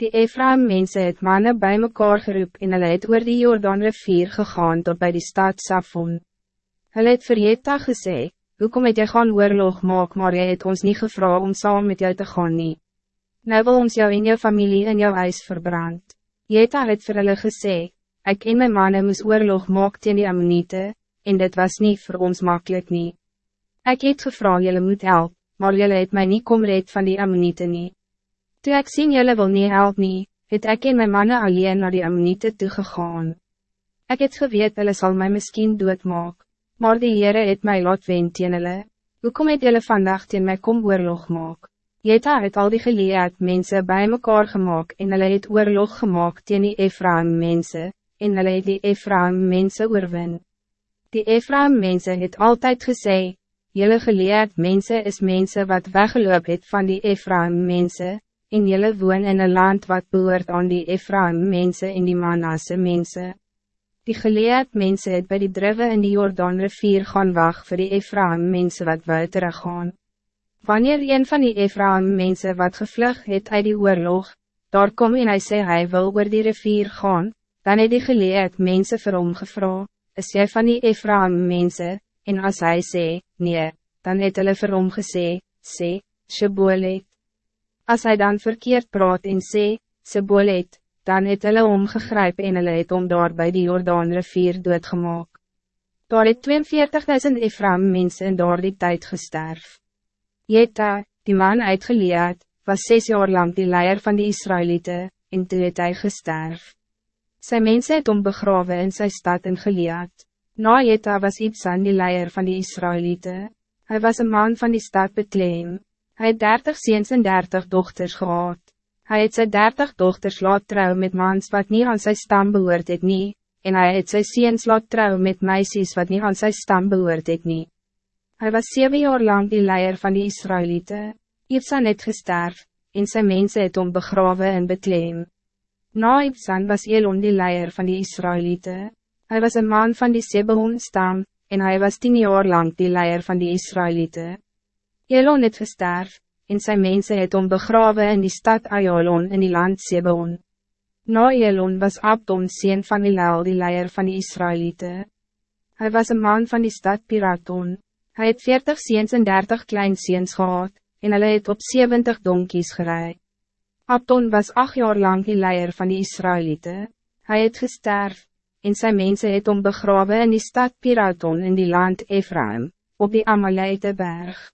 Die Ephraim mense het manne bij mekaar geroep en hulle het oor die Jordaan rivier gegaan tot bij die stad Safon. Hulle het vir Jeta gesê, hoekom het jy gaan oorlog maak maar jy het ons niet gevra om saam met jou te gaan nie. Nou wil ons jou en jou familie in jou huis verbrand. Jeta het vir hulle gesê, ek en my manne moes oorlog maak teen die Ammonite, en dit was niet voor ons makkelijk nie. Ek het gevra jylle moet help, maar jylle het my nie kom red van die Ammonite nie. Toe ek sien jylle wil nie help nie, het ek en my manne alleen naar die Ammonite toegegaan. Ik het geweet hulle sal my miskien doodmaak, maar die Heere het my laat wen teen hulle. Hoekom het jylle vandag teen my kom oorlog maak? Jeta het al die geleerd mense bij mekaar gemaakt en hulle het oorlog gemaakt teen die Ephraim mense, en hulle het die Ephraim mense oorwin. Die Ephraim mense het altijd gezegd, Jelle geleerd mensen is mensen wat weggeloop het van die Ephraim mensen, en jylle woon in een land wat behoort aan die Ephraim mensen en die Manasse mensen. Die geleerd mensen het bij die drive in die Jordaan rivier gaan wacht voor die Ephraim mensen wat wou teruggaan. Wanneer een van die Ephraim mensen wat gevlug het uit die oorlog, daar kom en hy sê hy wil oor die rivier gaan, dan het die geleerd mensen vir hom gevra, is jy van die Ephraim mensen, en als hij sê, nee, dan het hulle vir hom gesê, sê, Shebolet. Als hij dan verkeerd praat en sê, Sebolet, dan het hulle omgegryp en hulle het om daar by die Jordaan rivier doodgemaak. Daar het 42.000 Ephraim mensen in daar die tijd gesterf. Jeta, die man uitgeleerd, was zes jaar lang die leier van die Israëlieten, en toe het hy gesterf. Sy mense het om begrawe in sy stad in Gilead. Na Jeta was Ibsan die leier van die Israëlieten. Hij was een man van die stad Bethlehem. Hij het dertig ziens en dertig dochters gehad. Hij het sy dertig dochters laat trouw met mans wat niet aan zijn stam behoort het nie, en hij het sy ziens laat trouw met meisjes wat niet aan zijn stam behoort het nie. Hij was zeven jaar lang die leier van die Israëlieten. Ibsan het gesterf, en zijn mensen het om begraven in Bethlehem. Na Ibsan was Elon die leier van die Israëlieten. Hij was een man van die Sebehon stam, en hij was tien jaar lang die leier van die Israëlieten. Elon het gesterf, en sy mense het om begrawe in die stad Ayalon in die land Sebeon. Na Elon was Abdon sien van Ilal die leier van die Israëlieten. Hij was een man van die stad Piraton. Hij het 40 seens en 30 klein seens gehad, en hulle het op 70 donkies gerei. Abdon was acht jaar lang die leier van die Israëlieten. Hij het gesterf, en zijn mensen het om begrawe in die stad Piraton in die land Ephraim, op die Amalite berg.